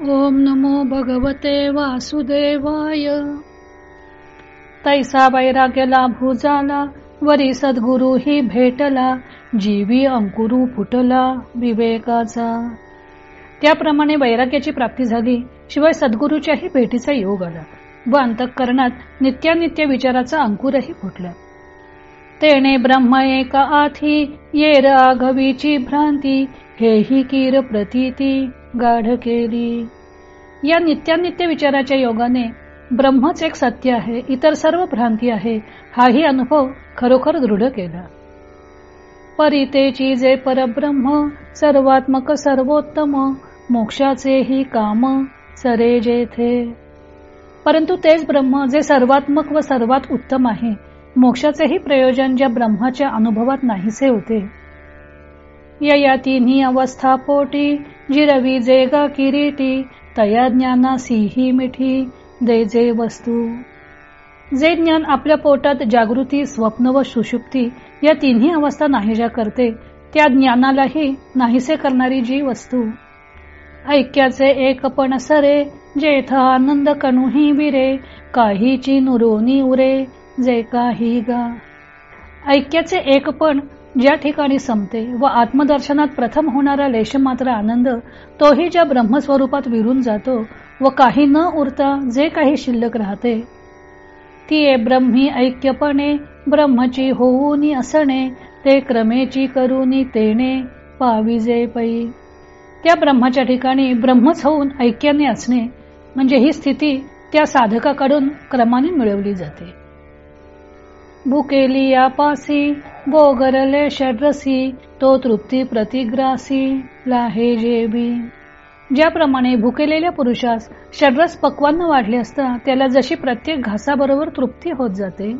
ओम नमो भगवते वासुदेवाय। तैसा वैराग्य लाभू झाला वरी सद्गुरु ही भेटला जीवी अंकुरू फुटला विवेकाचा. त्याप्रमाणे वैराग्याची प्राप्ती झाली शिवाय सद्गुरूच्याही भेटीचा योग आला व अंतःकरणात नित्यानित्य विचाराचा अंकुरही फुटला. तेने ब्रह्म एका आथी ये राघवीची भ्रांती हेही कीर प्रतीती. गाढ केली. या नित्यानित्य विचाराच्या योगाने ब्रह्मच एक सत्य आहे इतर सर्व भ्रांती आहे हाही अनुभव खरोखर दृढ केला. परितेची जे परब्रह्म सर्वात्मक सर्वोत्तम मोक्षाचे ही काम सरे जेथे. परंतु तेच ब्रह्म जे सर्वात्मक व सर्वात उत्तम आहे मोक्षाचेही प्रयोजन ज्या ब्रह्माच्या अनुभवात नाहीसे होते. या तिन्ही अवस्था पोटी जिरवी जेगा किरीटी तया ज्ञाना सीही मिठी दे जे वस्तू. जे ज्ञान आपल्या पोटात जागृती स्वप्न व सुषुप्ती या तिन्ही अवस्था नाहीशा करते त्या ज्ञानालाही नाहीसे करणारी जी वस्तू. ऐक्याचे एकपण सरे जेथ आनंद कणुही विरे काहीची नुरोनी उरे जे काही गा. ऐक्याचे एकपण ज्या ठिकाणी संपते व आत्मदर्शनात प्रथम होणारा लेशमात्र आनंद तोही ज्या ब्रह्मस्वरूपात विरून जातो व काही न उरता जे काही शिल्लक राहते ती ब्रह्मी ऐक्यपणे ब्रह्मची होऊन असणे ते क्रमेची करूनी तेने पाविजे पै त्या ब्रह्माच्या ठिकाणी ब्रह्मच होऊन ऐक्याने असणे म्हणजे ही स्थिती त्या साधकाकडून क्रमाने मिळवली जाते. भुकेली यापासी बोगरले षड्रसी तो तृप्ती प्रतिग्रासी लाहे जेबी. ज्याप्रमाणे भुकेलेल्या पुरुषास षड्रस पक्वान्न वाढले असता त्याला जशी प्रत्येक घासाबरोबर तृप्ती होत जाते.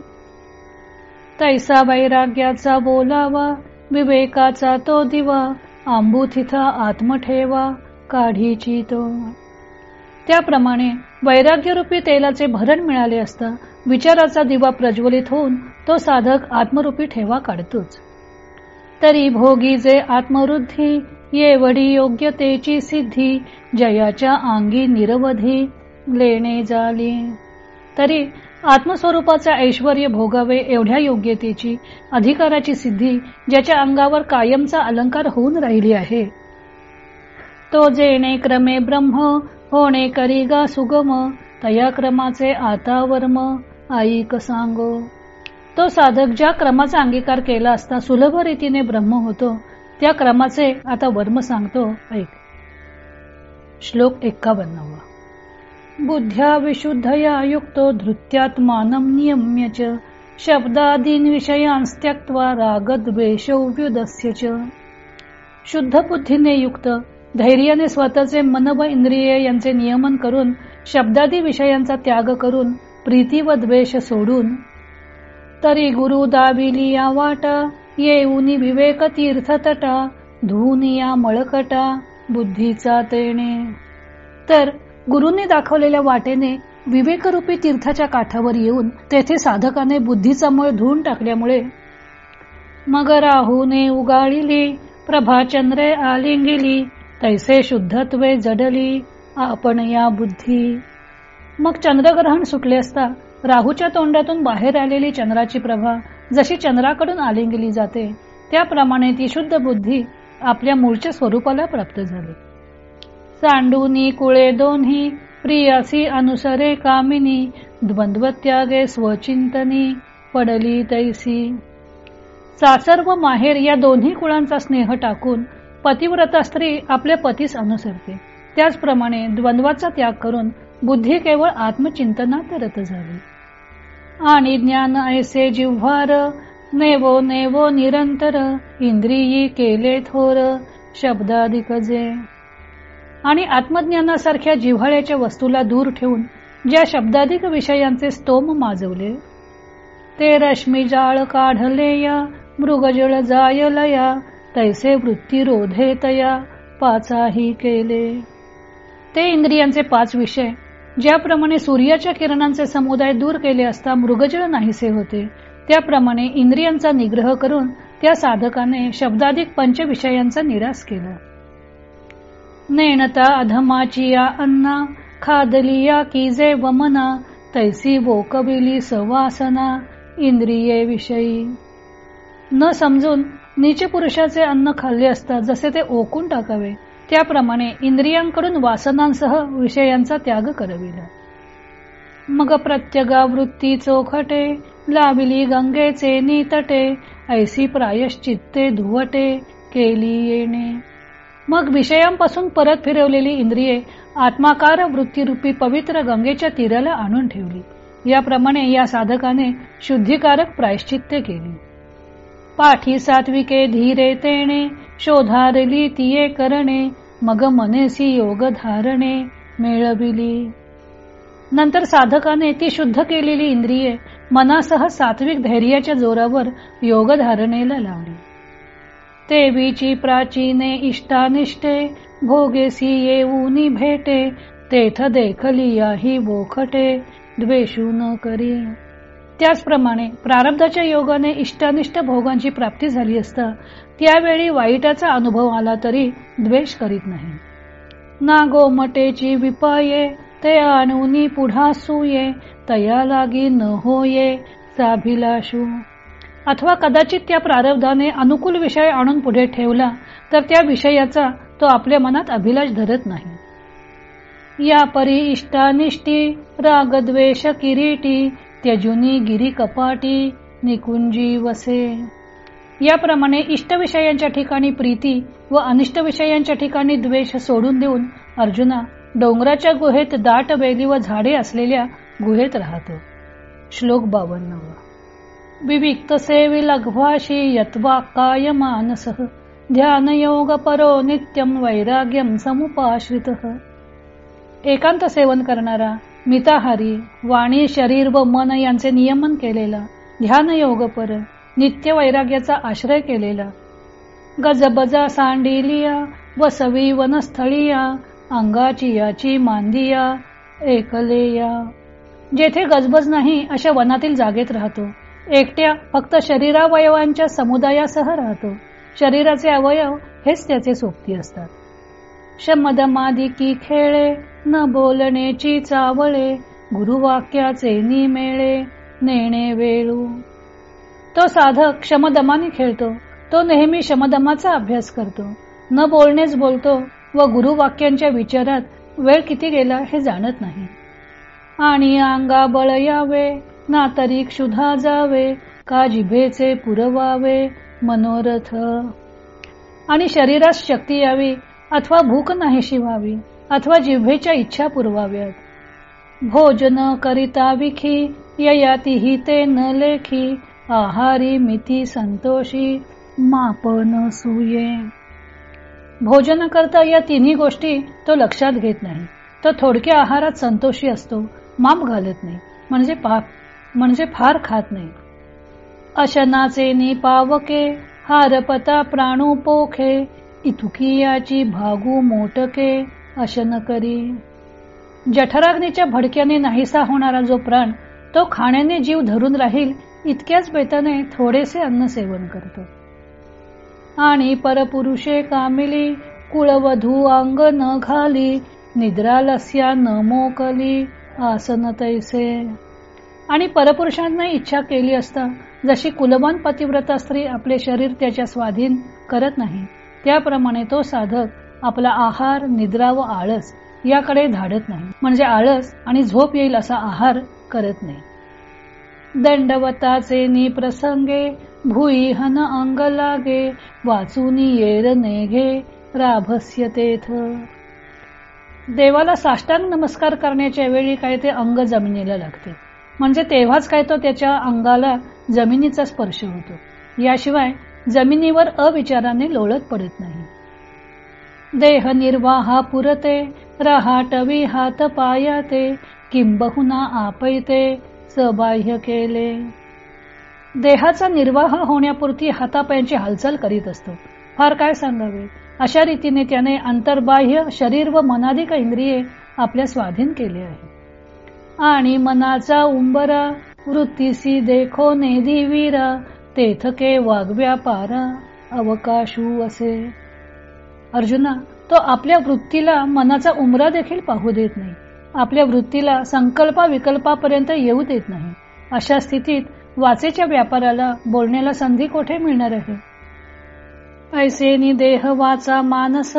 तैसा वैराग्याचा बोलावा विवेकाचा तो दिवा आंबुथिथा आत्म ठेवा काढीची तो. त्याप्रमाणे वैराग्यरूपी तेलाचे भरण मिळाले असता विचाराचा दिवा प्रज्वलित होऊन तो साधक आत्मरूपी ठेवा काढतोच. तरी भोगी जे आत्मवृद्धी योग्य तेची सिद्धी जयाच्या अंगी निरवधी लेणे झाली तरी आत्मस्वरूपाचा ऐश्वर भोगावे एवढ्या योग्यतेची अधिकाराची सिद्धी ज्याच्या अंगावर कायमचा अलंकार होऊन राहिली आहे. तो जेणे क्रमे ब्रह्म होणे करीगा सुगम तया क्रमाचे आता वर्म आईक सांगो. तो साधक ज्या क्रमाचा अंगीकार केला असता सुलभ रीतीने ब्रह्म होतो त्या क्रमाचे आता वर्म सांगतो. ऐक. श्लोक एक्कावन्नावा. बुद्ध्या विशुद्धया युक्तो धृत्यात्मानं नियम्य च शब्दादीन विषयांस्त्यक्त्वा रागद्वेषव्युदस्य च. शुद्ध बुद्धीने युक्त धैर्याने स्वतःचे मन व इंद्रिय यांचे नियमन करून शब्दादी विषयांचा त्याग करून प्रीती व द्वेष सोडून. तरी गुरु दाविली या वाटा येऊनी विवेक तीर्थ तटा धुनिया मळकटा बुद्धीचा तेणे. तर गुरुने दाखवलेल्या वाटेने विवेकरूपी तीर्थाच्या काठावर येऊन तेथे साधकाने बुद्धीचा मळ धुवून टाकल्यामुळे मग राहूने उगाळिली प्रभाचंद्रे आलिंगिली तैसे शुद्धत्वे जडली आपण या बुद्धी. मग चंद्रग्रहण सुटले असता राहूच्या तोंडातून बाहेर आलेली चंद्राची प्रभा जशी चंद्राकडून आलिंगली जाते त्याप्रमाणे ती शुद्ध बुद्धी आपल्या मूळच्या स्वरूपाला प्राप्त झाली. सांडूनी कुळे दोन्ही प्रियासी अनुसरे कामिनी द्वंद्वत्यागे स्वचिंतनी पडली तैसी. सासर व माहेर या दोन्ही कुळांचा स्नेह टाकून पतिव्रता स्त्री आपल्या पतीस अनुसरते. त्याचप्रमाणे द्वंद्वाचा त्याग करून बुद्धी केवळ आत्मचिंतनात रत झाली. आणि ज्ञान ऐसे जिव्हार नेवो नेवो निरंतर इंद्रियी केले थोर शब्दाधिक जे. आणि आत्मज्ञानासारख्या जिव्हाळ्याच्या वस्तूला दूर ठेवून ज्या शब्दाधिक विषयांचे स्तोम माजवले. ते रश्मी जाळ काढले या मृगजळ जायलया तैसे वृत्ती रोधे तया पाचाही केले. ते इंद्रियांचे पाच विषय ज्याप्रमाणे सूर्याच्या किरणांचे समुदाय दूर केले असता मृगजळ नाहीसे होते त्याप्रमाणे इंद्रियांचा निग्रह करून त्या साधकाने शब्दाधिक पंचविषयांचा निराश केला. नेणता अधमाची या अन्ना खादलिया की जे वमना तैसी वोकविली सवासना इंद्रिये विषयी. न समजून नीच पुरुषाचे अन्न खाल्ले असता जसे ते ओकून टाकावे. त्याप्रमाणे इंद्रियांकडून वासनांसह विषयांचा त्याग करविला. मग प्रत्यगा वृत्ती चोखटे लाविली गंगेचे नीतटे ऐसी प्रायश्चित्ते धुवटे केली येणे. मग विषयांपासून परत फिरवलेली इंद्रिये आत्माकार वृत्तीरूपी पवित्र गंगेच्या तीराला आणून ठेवली. याप्रमाणे या साधकाने शुद्धिकारक प्रायश्चित्य केली. पाठी सात्विके धीरे तेणे शोधारली तिये करणे मग मनेसी योग धारणे मिळविली. नंतर साधकाने ती शुद्ध केलेली इंद्रिये मनासह सात्विक धैर्याच्या जोरावर योग धारणेला लावली. तेवीची प्राचीने इष्टानिष्टे भोगेसी येऊनी भेटे तेथ देखली याही बोखटे द्वेषू न करी. त्याचप्रमाणे प्रारब्धाच्या योगाने इष्टानिष्ट भोगांची प्राप्ती झाली असता त्यावेळी वाईटाचा अनुभव आला तरी द्वेष करीत नाही. ना गो मटेची विपाये ते आणूनी पुढा सुये तया लागी न होये साभिलाशू अथवा कदाचित त्या प्रारब्धाने अनुकूल विषय आणून पुढे ठेवला तर त्या विषयाचा तो आपल्या मनात अभिलाष धरत नाही. या परी इष्टानिष्टी रागद्वेष किरीटी त्यजुनी गिरी कपाटी निकुंजी वसे. याप्रमाणे इष्टविषयांच्या ठिकाणी प्रीती व अनिष्ट विषयांच्या ठिकाणी द्वेष सोडून देऊन अर्जुना डोंगराच्या गुहेत दाट वेली व झाडे असलेल्या गुहेत राहतो. श्लोक बावन्न. विविक्त सेवी लघ्वाशी यत्वा काय मानस ध्यान योग परो नित्यम वैराग्यम समुपाश्रित. एकांत सेवन करणारा मिताहारी वाणी शरीर व मन यांचे नियमन केलेलं ध्यान योग पर नित्य वैराग्याचा आश्रय केलेला. गजबजा सांडिलिया सवी वनस्थळीया अंगाची याची मांदिया एकलेया. जेथे गजबज नाही अशा वनातील जागेत राहतो. एकट्या फक्त शरीरावयवांच्या समुदायासह राहतो. शरीराचे अवयव हेच त्याचे सोबती असतात. शमदमादिकी खेळे न बोलण्याची चावळे गुरुवाक्याचे निमेळे नेणे वेळू. तो साधक शमदमाने खेळतो तो नेहमी शमदमाचा अभ्यास करतो. न बोलणेच बोलतो व गुरुवाक्यांच्या विचारात वेळ किती गेला हे जाणत नाही. आणि अंगा बळ यावे ना तरी क्षुधा जावे का जिभेचे पुरवावे मनोरथ. आणि शरीरास शक्ती यावी अथवा भूक नाहीशी व्हावी अथवा जिव्हेच्या इच्छा पुरवाव्यात. भोजन करिता विखी ययाती ते न लेखी आहारी मिती संतोषी मापन सुये. भोजन करता या तिन्ही गोष्टी तो लक्षात घेत नाही. तो थोडक्या आहारात संतोषी असतो माप घालत नाही म्हणजे पाप म्हणजे फार खात नाही. अशनाचे नि पावके हारपता प्राणू पोखे इथुकियाची भागू मोटके अशन करी जठराग्नीच्या भडक्याने नाहीसा होणारा जो प्राण तो खाण्याने जीव धरून राहील इतक्याच बेताने थोडेसे अन्न सेवन करतो. आणि परपुरुषे कामिली कुळवधू अंग न घाली निद्रालस्या न मोकली आसन तैसे. आणि परपुरुषांना इच्छा केली असता जशी कुलवान पतिव्रता स्त्री आपले शरीर त्याच्या स्वाधीन करत नाही त्याप्रमाणे तो साधक आपला आहार निद्रा व आळस याकडे धाडत नाही. म्हणजे आळस आणि झोप येईल असा आहार करत नाही. दंडवताचे निप्रसंगे भुई हन अंग लागे वाचूनी येर नेघे राभस्य तेथ. देवाला साष्टांग नमस्कार करण्याच्या वेळी काय ते अंग जमिनीला लागते. म्हणजे तेव्हाच काय तो त्याच्या अंगाला जमिनीचा स्पर्श होतो. याशिवाय जमिनीवर अविचाराने लोळत पडत नाही. देह निर्वाहा पुरते रहाटवी हात पायाते किंबहुना आपयते सबाह्य केले. देहाचा निर्वाह होण्यापुरती हातापायांची हालचाल करीत असतो. फार काय सांगावे? अशा रीतीने त्याने अंतर्बाह्य शरीर व मनाधिक इंद्रिये आपल्या स्वाधीन केले आहे. आणि मनाचा उंबरा वृत्तीसी देखो ने दिवीरा तेथके वागव्या पारा अवकाशू असे. अर्जुना तो आपल्या वृत्तीला मनाचा उमरा देखील पाहू देत नाही. आपल्या वृत्तीला संकल्पा विकल्पापर्यंत येऊ देत नाही. अशा स्थितीत वाचेच्या व्यापाराला बोलण्याला संधी कोठे मिळणार आहे? ऐसेनी देह वाचा मानस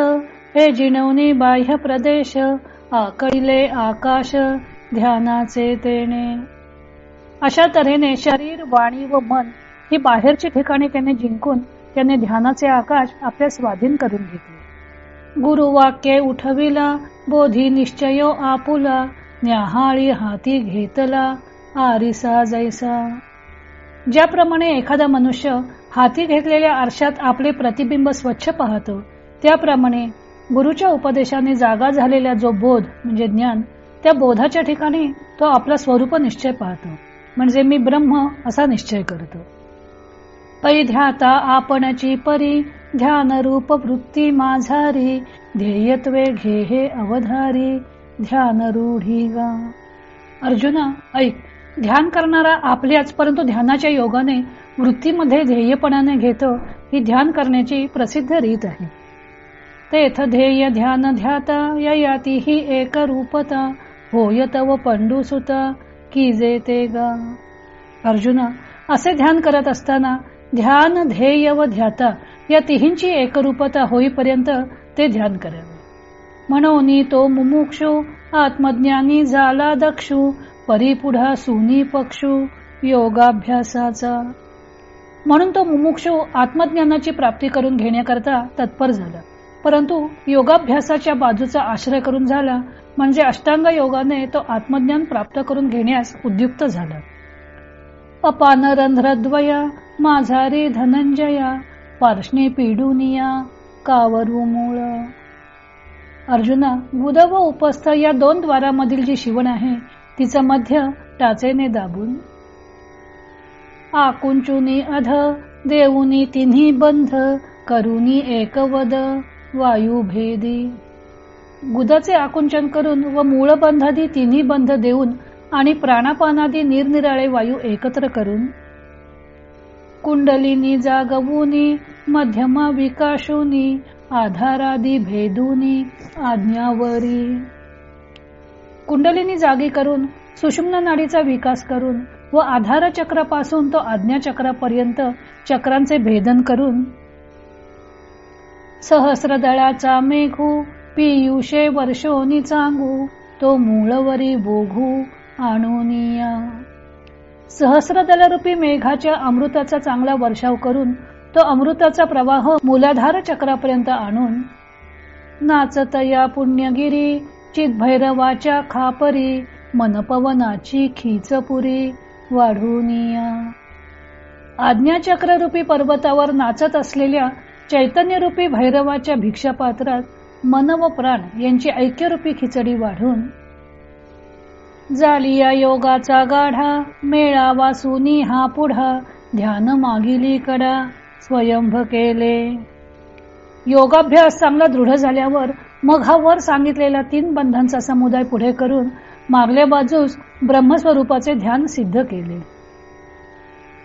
हे जिणवणी बाह्य प्रदेश आकळिले आकाश ध्यानाचे तेने अशा तऱ्हेने शरीर वाणी व मन ही बाहेरची ठिकाणी त्याने जिंकून त्याने ध्यानाचे आकाश आपल्या स्वाधीन करून घेतले. गुरुवाक्ये उठविला बोधी निश्चयो आपुला न्याहाळी हाती घेतला आरिसा जैसा. ज्याप्रमाणे एखादा मनुष्य हाती घेतलेल्या आरशात आपले प्रतिबिंब स्वच्छ पाहतो त्याप्रमाणे गुरुच्या उपदेशाने जागा झालेला जो बोध म्हणजे ज्ञान त्या बोधाच्या ठिकाणी तो आपला स्वरूप निश्चय पाहतो. म्हणजे मी ब्रह्म असा निश्चय करतो. पैध्याता आपणची परी ध्यान रूप वृत्ती माझारी ध्येयत्वे घे हे अवधारी ध्यान रूढी गा. अर्जुना ऐक ध्यान करणारा आपल्याच परंतु ध्यानाच्या योगाने वृत्तीमध्ये ध्येयपणाने घेतो ही ध्यान करण्याची प्रसिद्ध रीत आहे. तेथ ध्येय ध्यान ध्याता याती ही एक रूपता होयत व पंडूसुता की जे ते गा. अर्जुना असे ध्यान करत असताना ध्यान ध्येय व ध्याता. या तिहींची एकरूपता होईपर्यंत ते ध्यान करावे म्हणून तो मुमुक्षु आत्मज्ञानी झाला दक्षु परिपुढा सुनी पक्षु योगाभ्यासाचा. म्हणून तो मुमुक्षु आत्मज्ञानाची प्राप्ती करून घेण्याकरता तत्पर झाला. परंतु योगाभ्यासाच्या बाजूचा आश्रय करून झाला म्हणजे अष्टांग योगाने तो आत्मज्ञान प्राप्त करून घेण्यास उद्युक्त झाला. अपान रंध्रद्वया माझारी धनंजया पार्श्ने पिडुनिया कावरू मूळ. अर्जुना गुद व उपस्थ या दोन द्वारामधील जी शिवण आहे तिचा मध्य टाचेने दाबून. आकुंचुनी अध देऊनी तिन्ही बंध करुनी एकवद वायू भेदी. गुदाचे आकुंचन करून व मूळ बंधादी तिन्ही बंध देऊन आणि प्राणापानादी निरनिराळे वायू एकत्र करून कुंडलिनी जागवूनी मध्यमा विकाशुनी आधारादी भेदुनी आज्ञावरी. कुंडलिनी जागी करून सुषुम्न नाडीचा विकास करून व आधार चक्रापासून तो आज्ञा चक्रापर्यंत चक्रांचे भेदन करून सहस्रदळाचा मेघू पियुषे वर्षोनी चांगू तो मूळवरी बोघू आणूनिया सहस्रदलरूपी मेघाच्या अमृताचा चांगला वर्षाव करून तो अमृताचा प्रवाह मूलाधार चक्रापर्यंत आणून नाचत या पुण्यगिरी चितभैरवाच्या खापरी मनपवनाची खीचपुरी वाढूनिया आज्ञाचक्ररूपी पर्वतावर नाचत असलेल्या चैतन्यरूपी भैरवाच्या भिक्षापात्रात मन व प्राण यांची ऐक्यरूपी खिचडी वाढून जालिया योगाचा गाढा मेळावा सुनी हा पुढा ध्यान मागिली कडा स्वयंभ केले. योगाभ्यास चांगला दृढ झाल्यावर मग हा वर सांगितलेला तीन बंधांचा समुदाय पुढे करून मागल्या बाजूस ब्रह्मस्वरूपाचे ध्यान सिद्ध केले.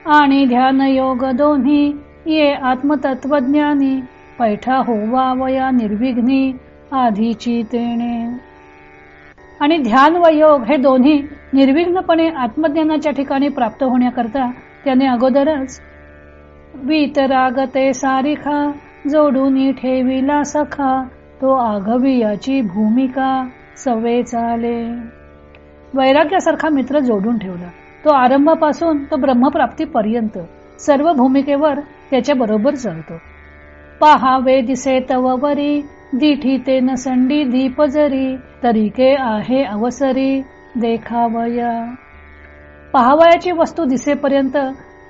आणि ध्यान योग दोन्ही ये आत्मतत्वज्ञानी पैठा होवावया निर्विघ्नी आधीची तेणे आणि ध्यान व योग हे दोन्ही निर्विघ्नपणे आत्मज्ञानाच्या ठिकाणी प्राप्त होण्याकरता त्याने अगोदरच वीतरागते सारिखा जोडून ठेविला सखा तो आघवी याची भूमिका सवे चाले. वैराग्यासारखा मित्र जोडून ठेवला. तो आरंभापासून तो ब्रह्मप्राप्तीपर्यंत सर्व भूमिकेवर त्याच्या बरोबर चालतो. पहावे दिसे तव वरी दिठी ते नसंडी दीप जरी तरीके आहे अवसरी देखावया. पहावयाची वस्तू दिसेपर्यंत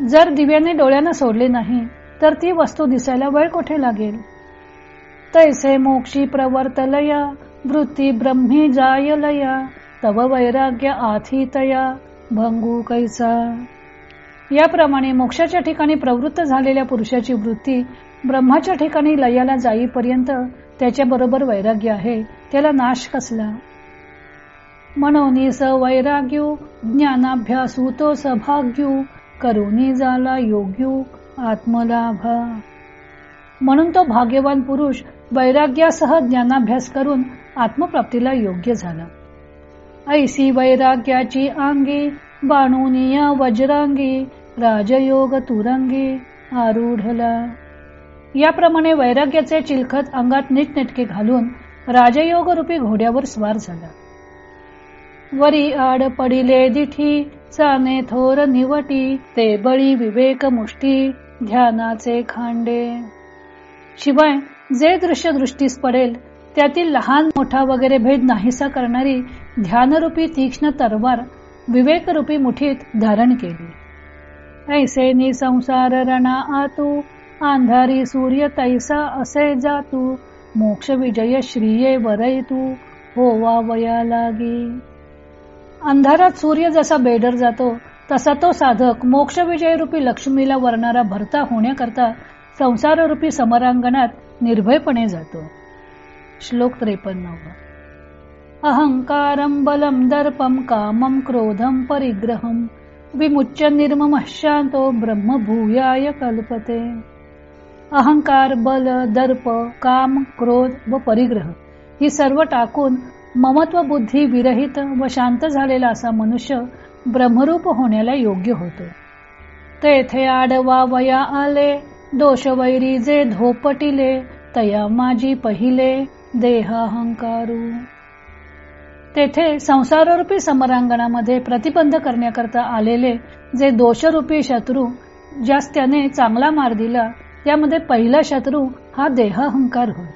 जर दिव्याने डोळ्यानं सोडले नाही तर ती वस्तू दिसायला वेळ कुठे लागेल? तैसे मोक्षी प्रवर्तलया वृत्ती ब्रह्मी जायलया तव वैराग्य आथितया भंगू कैसा. याप्रमाणे मोक्षाच्या ठिकाणी प्रवृत्त झालेल्या पुरुषाची वृत्ती ब्रह्माच्या ठिकाणी लयाला जाईपर्यंत त्याच्या बरोबर वैराग्य आहे त्याला नाश कसला? म्हणून स वैराग्यू ज्ञानाभ्यासू तो सभाग्यू करुणी झाला योग्यू आत्मलाभ. म्हणून तो भाग्यवान पुरुष वैराग्यासह ज्ञानाभ्यास करून आत्मप्राप्तीला योग्य झाला. ऐसी वैराग्याची अंगी बाणुनिया वज्रांगी राजयोग तुरंगी आरूढला. याप्रमाणे वैराग्याचे चिलखत अंगात नीटनेटके घालून राजयोग रूपी घोड्यावर स्वार झाला. वरी आड पडिले दिठी चाने थोर निवटी ते बळी विवेक मुष्टी ध्यानाचे खांडे. शिवाय जे दृश्य दृष्टीस पडेल त्यातील लहान मोठा वगैरे भेद नाहीसा करणारी ध्यानरूपी तीक्ष्ण तरवार विवेकरूपी मुठीत धारण केली. ऐसे नि संसार रणा आतू अंधारी सूर्य तैसा असे जातू मोक्ष विजय श्रीये वरई तू होवा वया लागी. अंधारात सूर्य जसा बेडर जातो तसा तो साधक मोक्ष विजय रूपी लक्ष्मीला वरणारा भरता होण्याकरता संसार रूपी समरांगणात निर्भयपणे जातो. श्लोक त्रेपन्न अहंकारम बलम दर्पम कामम क्रोधम परिग्रहम विमुच्य निर्मम शांतो ब्रह्म भूयाय कल्पते. अहंकार बल दर्प काम क्रोध व परिग्रह ही सर्व टाकून ममत्व बुद्धी विरहित व शांत झालेला असा मनुष्य ब्रह्मरूप होण्याला योग्य होतो. तेथे आडवा वया आले दोष वैरी जे धोपटिले तया माझी पहिले देहाहंकारू तेथे संसाररूपी समरांगणामध्ये प्रतिबंध करण्याकरता आलेले जे दोषरूपी शत्रू ज्यास त्याने चांगला मार दिला त्यामध्ये पहिला शत्रू हा देहंकार होय.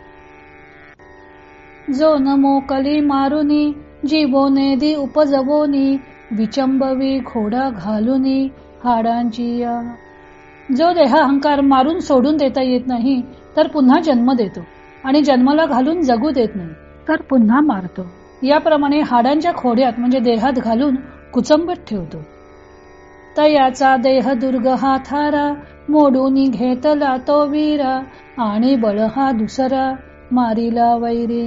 जो न मोकली मारुनी जीवोने दी उपजवोनी विचंबवी घोडा घालुनी हाडांची जो देहंकार मारून सोडून देता येत नाही तर पुन्हा जन्म देतो आणि जन्माला घालून जगू देत नाही तर पुन्हा मारतो. याप्रमाणे हाडांच्या खोड्यात म्हणजे देहात घालून कुचंबत ठेवतो. तयाचा देह दुर्ग हा थारा. मोडून घेतला तो वीरा. आणि बळ हा दुसरा. मारिला वैरी.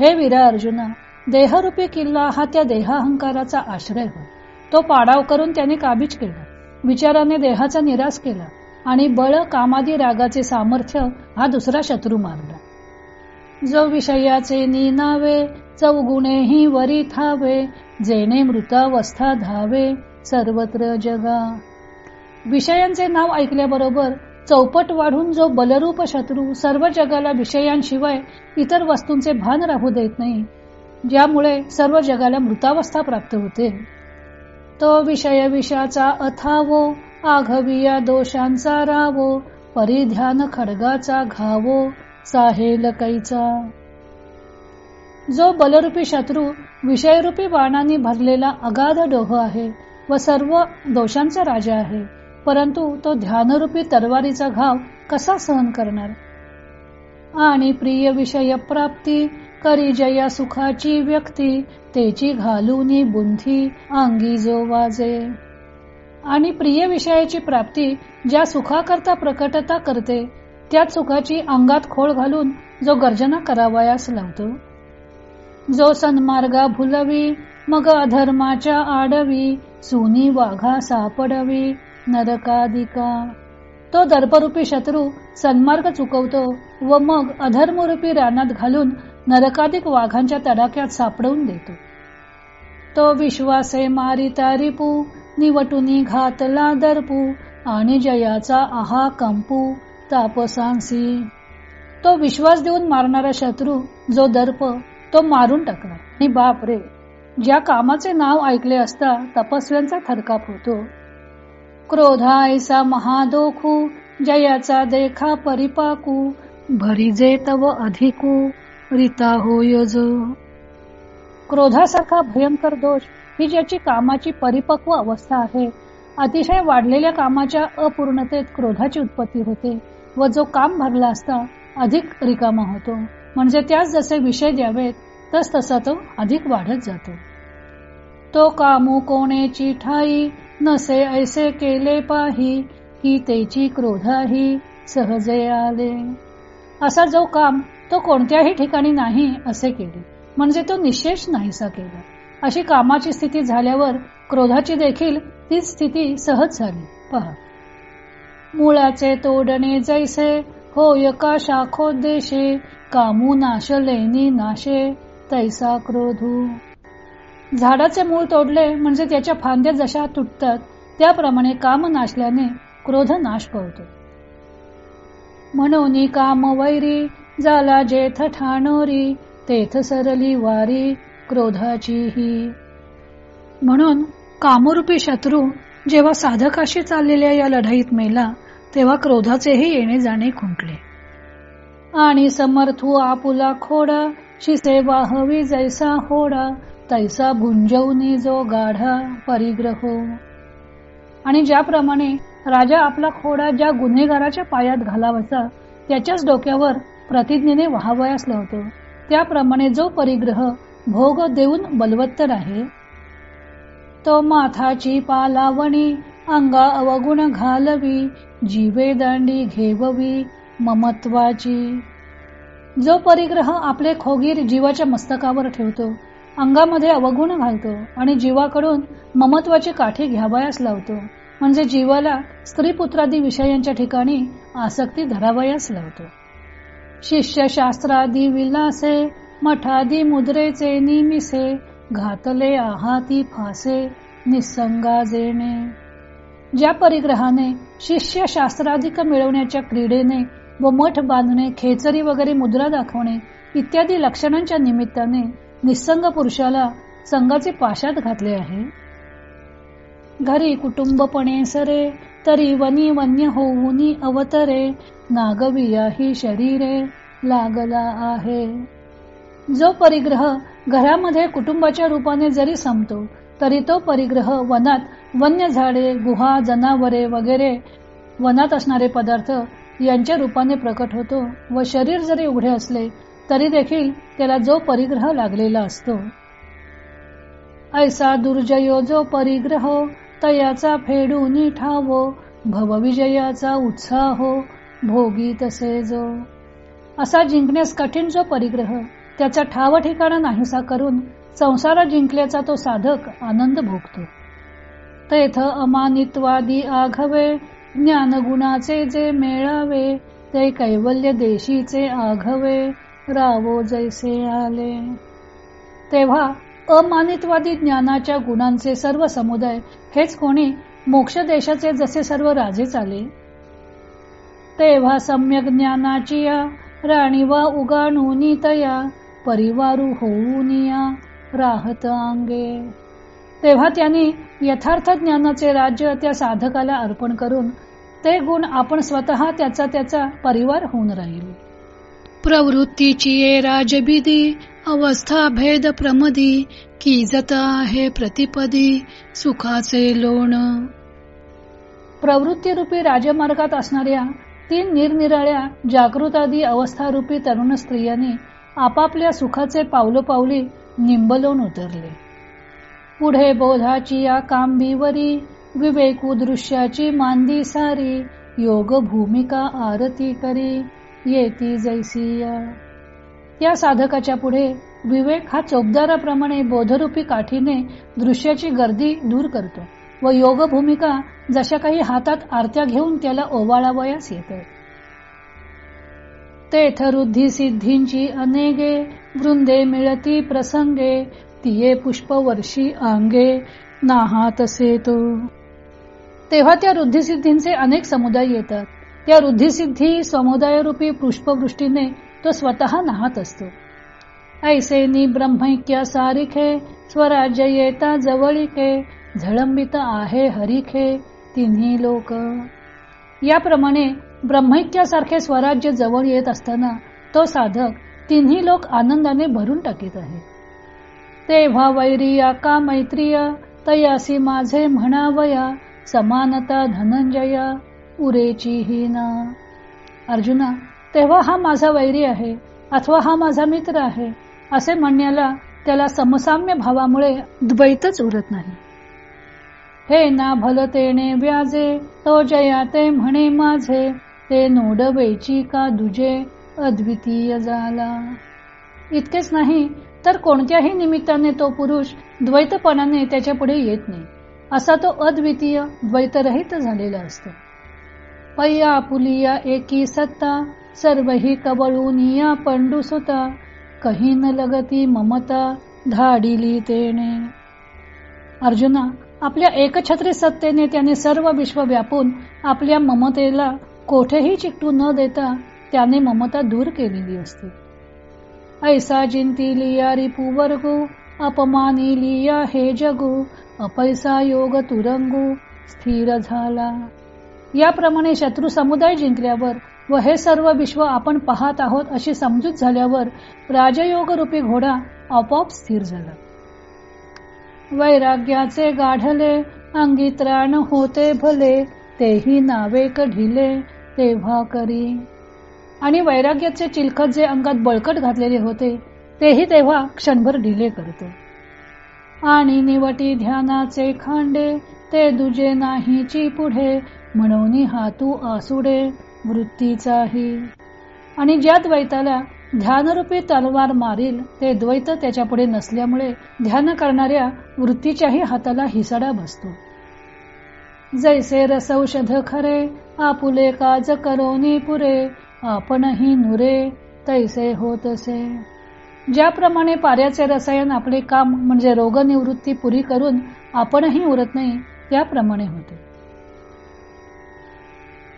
हे वीरा अर्जुना देहरूपी किल्ला हा त्या देहाहंकाराचा आश्रय होय. तो पाडाव करून त्याने काबीज केला. विचाराने देहाचा निराश केला. आणि बळ कामादी रागाचे सामर्थ्य हा दुसरा शत्रू मारला जो विषयाचे निनावे चौगुणेही वरी थावे. जेणे मृतावस्था धावे. सर्वत्र जगा. विषयांचे नाव ऐकल्याबरोबर चौपट वाढून जो बलरूप शत्रू सर्व जगाला विषयांशिवाय इतर वस्तूंचे भान राहू देत नाही ज्यामुळे सर्व जगाला मृतावस्था प्राप्त होते. तो विषय विषाचा अथावो आघविया दोषांचा रावो परिध्यान खडगाचा घावो साहेल कैचा. जो बलरूपी शत्रू विषयरूपी बाणांनी भरलेला अगाध डोह आहे व सर्व दोषांचा राजा आहे. परंतु तो ध्यानरूपी तरवारीचा घाव कसा सहन करणार? आणि प्रिय विषय प्राप्ती करी जया सुखाची व्यक्ती तेची घालूनी बुंधी अंगी जो वाजे. आणि प्रिय विषयाची प्राप्ती ज्या सुखाकरता प्रकटता करते त्या सुखाची अंगात खोळ घालून जो गर्जना करावयास लावतो. जो सन्मार्गा भुलवी मग अधर्माच्या आडवी सुनी वाघा सापडवी नरकादिका. तो दर्परूपी शत्रू सन्मार्ग चुकवतो व मग अधर्मरूपी रानात घालून नरकादिक वाघांच्या तडाख्यात सापडवून देतो. तो विश्वासे मारी तारीपू निवटुनी घातला दर्पू आणि जयाचा आहा कंपू तापसांसी. तो विश्वास देऊन मारणारा शत्रू जो दर्प तो मारून टाकला. आणि बाप रे ज्या कामाचे नाव ऐकले असता तपस्व्यांचा थरकाप होतो. क्रोधा ऐसा महादोखू जयाचा देखा परिपाकू भरीजे तव अधिकू रिता होय जो. क्रोधासारखा भयंकर दोष ही ज्याची कामाची परिपक्व अवस्था आहे अतिशय वाढलेल्या कामाच्या अपूर्णतेत क्रोधाची उत्पत्ती होते व जो काम भरला असता अधिक रिकामा होतो. म्हणजे त्यास जसे विषय द्यावेत तस तसा तो अधिक वाढत जातो. तो कामू कोणेची ठाई नसे ऐसे केले पाही ही त्याची क्रोधाही सहजे आले. असा जो काम तो कोणत्याही ठिकाणी नाही असे केले. म्हणजे तो निशेष नाहीसा केला. अशी कामाची स्थिती झाल्यावर क्रोधाची देखील तीच स्थिती सहज झाली. पहा. मुळाचे तोडणे जैसे होय का शाखोद्देशे कामू नाशलेनी नाशे तैसा क्रोधू हो. झाडाचे मूळ तोडले म्हणजे त्याच्या फांद्या जशा तुटतात त्याप्रमाणे काम नाशल्याने क्रोध नाश पावतो म्हणून काम वैरी झाला जेथ ठाणोरी तेथ सरली वारी क्रोधाची ही म्हणून कामरूपी शत्रू जेव्हा साधकाशी चाललेल्या या लढाईत मेला तेव्हा क्रोधाचेही येणे जाणे खुंटले. आणि समर्थू आपुला खोडा शिसे वाहवी जैसा होडा तैसा भुंजवनी जो गाढा परिग्रहो. आणि ज्याप्रमाणे राजा आपला खोडा ज्या गुन्हेगाराच्या पायात घालावाचा त्याच्याच डोक्यावर प्रतिज्ञेने व्हावयास होतं. त्याप्रमाणे जो परिग्रह भोग देऊन बलवत्तर आहे तो माथाची पालावणी अंगा अवगुण घालवी जीवे दांडी घेववी ममत्वाची. जो परिग्रह आपले खोगीर जीवाच्या मस्तकावर ठेवतो अंगामध्ये अवगुण घालतो आणि जीवाकडून ममत्वाची काठी घ्यावयास लावतो म्हणजे जीवाला स्त्री पुत्रादी विषयांच्या ठिकाणी आसक्ती धरावयास लावतो. शिष्य शास्त्रादी विलासे मठादी मुद्रेचे निमिसे घातले आहाती फासे निसंगा जेणे. ज्या परिग्रहाने शिष्य शास्त्राधिक मिळवण्याच्या क्रीडेने व मठ बांधणे खेचरी वगैरे मुद्रा दाखवणे इत्यादी लक्षणांच्या निमित्ताने निसंग पुरुषाला संघाचे पाशात घातले आहे. घरी कुटुंबपणे सरे तरी वनी वन्य होऊनी अवतरे नागविया ही शरीरे लागला आहे. जो परिग्रह घरामध्ये कुटुंबाच्या रूपाने जरी संपतो तरी तो परिग्रह वनात वन्य झाडे गुहा जनावरे वगैरे वनात असणारे पदार्थ यांच्या रूपाने प्रकट होतो व शरीर जरी उघडे असले तरी देखील त्याला जो परिग्रह लागलेला असतो. ऐसा दुर्जयो जो परिग्रह तयाचा फेडून ठावो भवविजयाचा उत्साह भोगी तसे जो. असा जिंकण्यास कठीण जो परिग्रह त्याचा ठाव ठिकाणा नाहीसा करून संसार जिंकल्याचा तो साधक आनंद भोगतो. तेथ अमानित्वादी आघवे ज्ञानगुणाचे जे मेळावे ते कैवल्य देशीचे आघवे रावो जैसे आले. तेव्हा अमानितवादी ज्ञानाच्या गुणांचे सर्व समुदाय हेच कोणी मोक्ष देशाचे जसे सर्व राजे चाले? तेव्हा सम्यक ज्ञानाची या राणी वा उगाणूनी तया परिवारू होऊनिया राहत अंगे तेव्हा त्यांनी यथार्थ ज्ञानाचे राज्य त्या साधकाला अर्पण करून ते गुण आपण स्वतः त्याचा त्याचा परिवार होऊन राहील. प्रवृत्तीची ये राजबिदी अवस्था भेद प्रमदी की जता आहे प्रतिपदी सुखाचे लोण. प्रवृत्ती राजमार्गात असणाऱ्या तीन निरनिराळ्या जागृतादी अवस्थारूपी तरुण स्त्रियांनी आपापल्या सुखाचे पावलोपावली निंबलोन उतरले. पुढे बोधाची या कांबीवरी विवेकू दृश्याची मांदी सारी योग भूमिका आरती करी येती जैसिया या. साधकाच्या पुढे विवेक हा चोपदाराप्रमाणे बोधरूपी काठीने दृश्याची गर्दी दूर करतो व योग भूमिका जशा काही हातात आरत्या घेऊन त्याला ओवाळावयास येते. तेथ रुद्धी सिद्धींची अनेगे वृंदे मिळती प्रसंगे तिये पुष्पवर्षी आंगे नाहा तसे तो. तेव्हा त्या रुद्धिसिद्धींचे अनेक समुदाय येतात. त्या रुद्धिसिद्धी समुदायरूपी पुष्पवृष्टीने तो स्वतः नाहत असतो. ऐसेनी ब्रह्मैक्य सारिखे स्वराज्य येता जवळिके झळंबित आहे हरिखे तिन्ही लोक. याप्रमाणे ब्रह्मैक्यासारखे स्वराज्य जवळ येत असताना तो साधक तिन्ही लोक आनंदाने भरून टाकीत आहे. तेव्हा वैरिया का मैत्रिय तयासी माझे म्हणावया समानता धनंजया उरेची ही ना अर्जुना तेव्हा हा माझा वैरी आहे अथवा हा माझा मित्र आहे असे म्हणण्याला त्याला समसाम्य भावामुळे द्वैतच उरत नाही. हे ना भलतेने व्याजे तो जया ते म्हणे माझे ते नोडवेची का दुजे अद्वितीय झाला इतकेच नाही तर कोणत्याही निमित्ताने तो पुरुष द्वैतपणाने त्याच्या पुढे येत नाही. असा तो अद्वितीय द्वैतरहित झालेला असतो. पय्या पुलिया एकी सत्ता सर्वही कबळूनिया पंडू सुता. कही न लगती ममता धाडिली तेने. अर्जुना आपल्या एकछत्री सत्तेने त्याने सर्व विश्व व्यापून आपल्या ममतेला कोठेही चिकटू न देता त्याने ममता दूर केलेली असते. ऐसा जिंती लिया रिपू वर्गू अपमानी लिया हे जगू अपैसा योग तुरंगू स्थिर झाला. याप्रमाणे शत्रू समुदाय जिंकल्यावर व हे सर्व विश्व आपण पाहत आहोत अशी समजूत झाल्यावर राजयोग रूपी घोडा आपोआप स्थिर झाला. वैराग्याचे गाढले अंगी त्राण होते भले तेही नावे कढिले तेव्हा करी. आणि वैराग्याचे चिलखत जे अंगात बळकट घातलेले होते तेही तेव्हा क्षणभर ढिले करतो. आणि निवटी ध्यानाचे खांडे ते दुजे नाहीची पुढे म्हणून हातू आसुडे वृत्तीचाही. आणि ज्या द्वैताला ध्यानरूपी तलवार मारील ते द्वैत त्याच्या पुढे नसल्यामुळे ध्यान करणाऱ्या वृत्तीच्याही हाताला हिसडा बसतो. जैसे रसौषध खरे आपुले काज करोनी पुरे आपणही नुरे तैसे होतसे ज्याप्रमाणे पाऱ्याचे रसायन आपले काम म्हणजे रोगनिवृत्ती पुरी करून आपणही उरत नाही त्याप्रमाणे होते.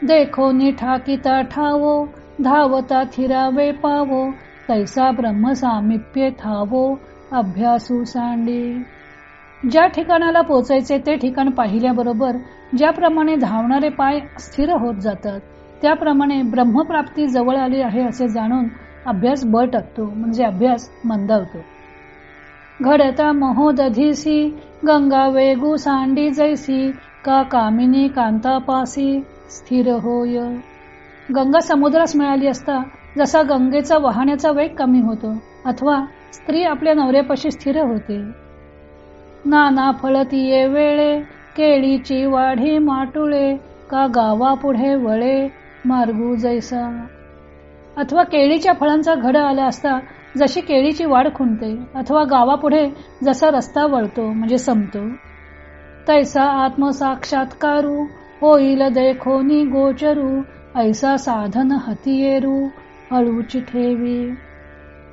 देखो निठाकिता ठावो धावता थिरावे पावो तैसा ब्रह्म सामिप्ये थावो अभ्यासू सांडी. ज्या ठिकाणाला पोचायचे ते ठिकाण पाहिल्याबरोबर ज्याप्रमाणे धावणारे पाय स्थिर होत जातात त्याप्रमाणे ब्रह्मप्राप्ती जवळ आली आहे असे जाणून अभ्यास बळ टाकतो म्हणजे अभ्यास मंदावतो. घडता महोदधीसी गंगा वेगू सांडी जैसी का कामिनी कांतापासी स्थिर होय. गंगा समुद्रास मिळाली असता जसा गंगेचा वाहण्याचा वेग कमी होतो अथवा स्त्री आपल्या नवऱ्यापाशी स्थिर होते. नाना फळतीये वेळे केळीची वाढी माटुळे का गावा पुढे वळे मार्गू जैसा. अथवा केळीच्या फळांचा घड आला असता जशी केळीची वाढ खुंटते अथवा गावापुढे जसा रस्ता वळतो म्हणजे संपतो. तैसा आत्मसाक्षात्कारू होईल देखोनी गोचरू ऐसा साधन हतियेरू हळूची ठेवी.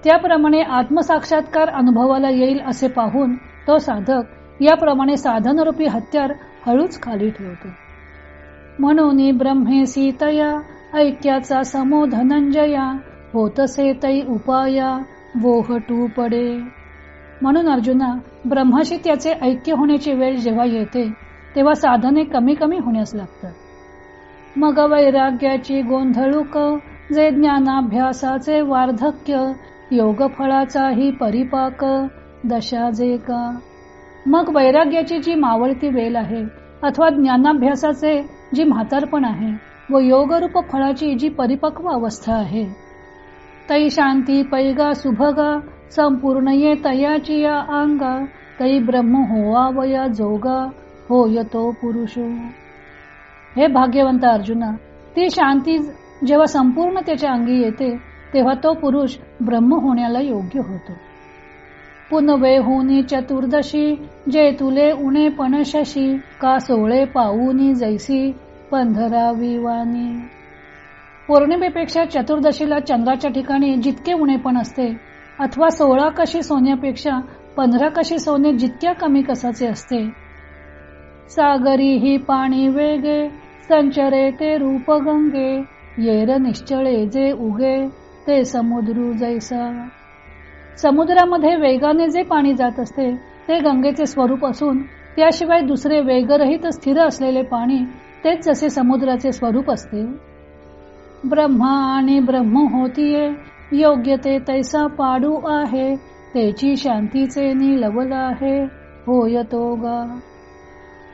त्याप्रमाणे आत्मसाक्षात्कार अनुभवाला येईल असे पाहून तो साधक याप्रमाणे साधनरूपी हत्यार हळूच खाली ठेवतो. म्हणून ब्रह्मे सीतया ऐक्याचा समो धनंजया होतसे तै उपाया वोहटू पडे. म्हणून अर्जुना ब्रह्माशी त्याचे ऐक्य होण्याची वेळ जेव्हा येते तेव्हा साधने कमी कमी होण्यास लागतात. मग वैराग्याची गोंधळूक जे ज्ञानाभ्यासाचे वार्धक्य योग फळाचाही परिपाक दशा जे का. मग वैराग्याची जी मावळती वेल आहे अथवा ज्ञानाभ्यासाचे जी म्हातारपण आहे व योगरूप फळाची जी परिपक्व अवस्था आहे. तै शांती पैगा सुभगा संपूर्ण ये तयाची या अंगा तै ब्रह्म होवा वया जोगा होय तो पुरुष. हे भाग्यवंत अर्जुना ती शांती जेव्हा संपूर्ण त्याच्या अंगी येते तेव्हा तो पुरुष ब्रह्म होण्याला योग्य होतो. पुनवे होनी चतुर्दशी जे तुले उणे पण शशी का सोळे पाऊनी जैसी पंधरा विवानी. पौर्णिमेपेक्षा चतुर्दशीला चंद्राच्या ठिकाणी जितके उणेपण असते अथवा सोळा कशी सोन्यापेक्षा पंधरा कशी सोने जितक्या कमी कसाचे असते. सागरी ही पाणी वेगे संचरे ते रूप गंगे येर निश्चळे जे उगे ते समुद्रू जैसा. समुद्रामध्ये वेगाने जे पाणी जात असते ते गंगेचे स्वरूप असून त्याशिवाय दुसरे वेगरहित स्थिर असलेले पाणी तेच जसे समुद्राचे स्वरूप असते. ब्रह्मा आणि ब्रह्म होतीये योग्य ते तैसा पाडू आहे त्याची शांतीचे निलवल आहे होय तो गा.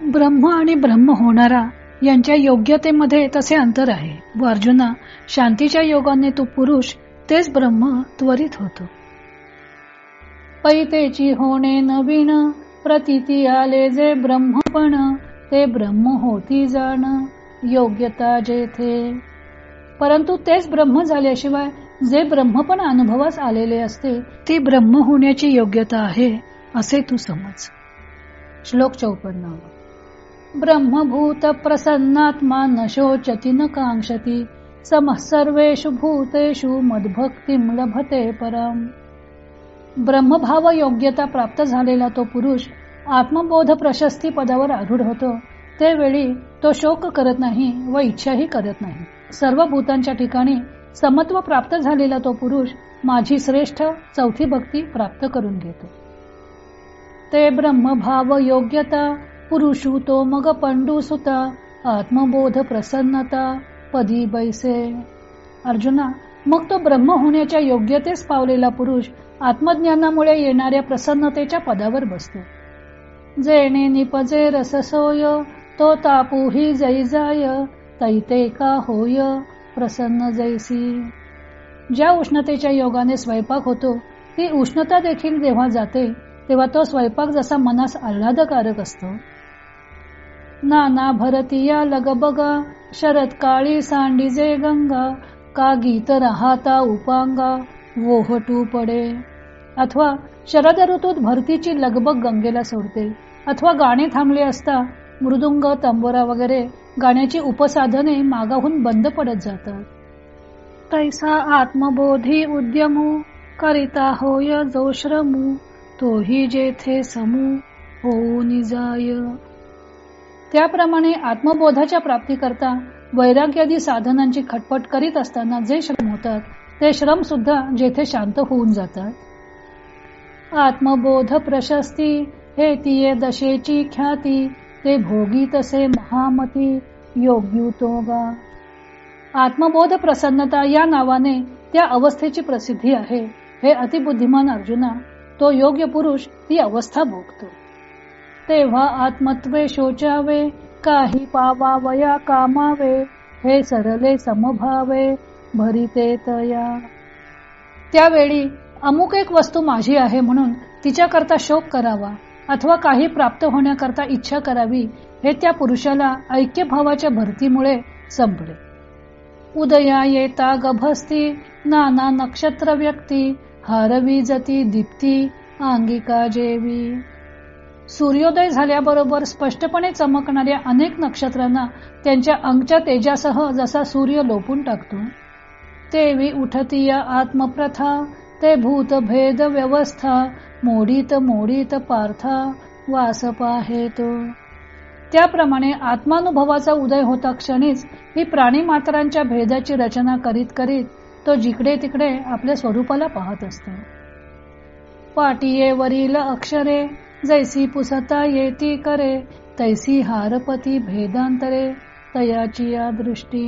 ब्रह्म आणि ब्रह्म होणारा यांच्या योग्यतेमध्ये तसे अंतर आहे. व अर्जुना शांतीच्या योगाने तो पुरुष तेच ब्रह्म त्वरित होतो. पैतेची होणे नवीन. प्रतीती आले जे ब्रह्मपण ते ब्रह्म होती जाण. योग्यता जेथे. परंतु तेच ब्रह्म झाल्याशिवाय जे ब्रह्मपण अनुभवास आलेले असते ती ब्रह्म होण्याची योग्यता आहे असे तू समज. श्लोक चौपन्न ब्रह्मभूत प्रसन्नात्मा न शोचती न कांक्षती समः सर्वेषु भूतेषु मदभक्तीम लभते परम. ब्रह्मभाव योग्यता प्राप्त झालेला तो पुरुष आत्मबोध प्रशस्ती पदावर आरूढ होतो. त्यावेळी तो शोक करत नाही व इच्छाही करत नाही. सर्व भूतांच्या ठिकाणी समत्व प्राप्त झालेला तो पुरुष माझी श्रेष्ठ चौथी भक्ती प्राप्त करून घेतो. ते ब्रह्मभाव योग्यता पुरुषू तो मग पंडू सुता आत्मबोध प्रसन्नता पदी बैसे. अर्जुना मग तो ब्रह्म होण्याच्या योग्यतेस पावलेला पुरुष आत्मज्ञानामुळे येणाऱ्या प्रसन्नतेच्या पदावर बसतो. जेणे निपजे रससोय तो तापूही जै जाय तैते का होय प्रसन्न जैसी. ज्या उष्णतेच्या योगाने स्वयंपाक होतो ती उष्णता देखील जेव्हा जाते तेव्हा तो स्वयंपाक जसा मनास आल्हादकारक असतो. नाना भरतीया लगबगा शरद काळी सांडीजे गंगा का गीत राहता उपांगा वोहटू पडे. अथवा शरद ऋतूत भरतीची लगबग गंगेला सोडते. अथवा गाणे थांबले असता मृदुंग तंबोरा वगैरे गाण्याची उपसाधने मागाहून बंद पडत जातात. तैसा आत्मबोधी उद्यमू करिता होय जो श्रमू तोही जेथे समू होऊ निजाय त्याप्रमाणे आत्मबोधाच्या प्राप्तीकरता वैराग्यादी साधनांची खटपट करीत असताना जे श्रम होतात ते श्रम सुद्धा जेथे शांत होऊन जातात. आत्मबोध प्रशस्ती हे तिये दशेची ख्याती ते भोगी तसे महामती योग्युतोगा आत्मबोध प्रसन्नता या नावाने त्या अवस्थेची प्रसिद्धी आहे हे अतिबुद्धिमान अर्जुना तो योग्य पुरुष ती अवस्था भोगतो. तेव्हा आत्मत्वे शोचावे काही पावावया कामावे हे सरले समभावे भरिते तया. त्यावेळी अमुक एक वस्तू माझी आहे म्हणून तिच्याकरता शोक करावा अथवा काही प्राप्त होण्याकरता इच्छा करावी हे त्या पुरुषाला ऐक्य भावाच्या भरतीमुळे संपले. उदया येता गभस्ती नाना नक्षत्र व्यक्ती हारवी जती दीप्ती अंगिका जेवी. सूर्योदय झाल्याबरोबर स्पष्टपणे चमकणाऱ्या अनेक नक्षत्रांना त्यांच्या अंगच्या तेजासह जसा सूर्य लोपून टाकतो तेवी उठतीया आत्मप्रथा ते भूत भेद व्यवस्था मोडीत मोडीत पार्था वास पाहेत त्याप्रमाणे आत्मानुभवाचा उदय होता क्षणीच ही प्राणी मात्रांच्या भेदाची रचना करीत करीत तो जिकडे तिकडे आपल्या स्वरूपाला पाहत असतो. पाटिये वरील अक्षरे जैसी पुसता येती करे तैसी हारपती भेदांतरे तयाची या दृष्टी.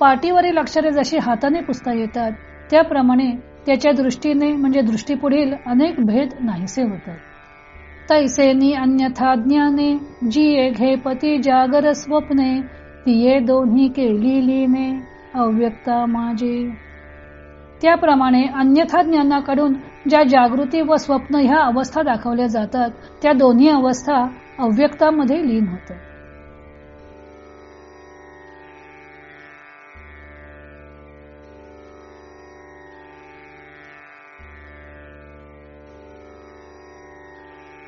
पाटीवरील अक्षरे जशी हाताने पुसता येतात त्याप्रमाणे त्याच्या दृष्टीने म्हणजे दृष्टीपुढील अनेक भेद नाहीसे होतात. तैसेनी अन्यथा ज्ञाने जिये घेपती जागर स्वप्ने तिये दोन्ही केली लीने अव्यक्ता माझे. त्याप्रमाणे अन्यथा ज्ञानाकडून ज्या जागृती व स्वप्न ह्या अवस्था दाखवल्या जातात त्या दोन्ही अवस्था अव्यक्तामध्ये लीन होतात.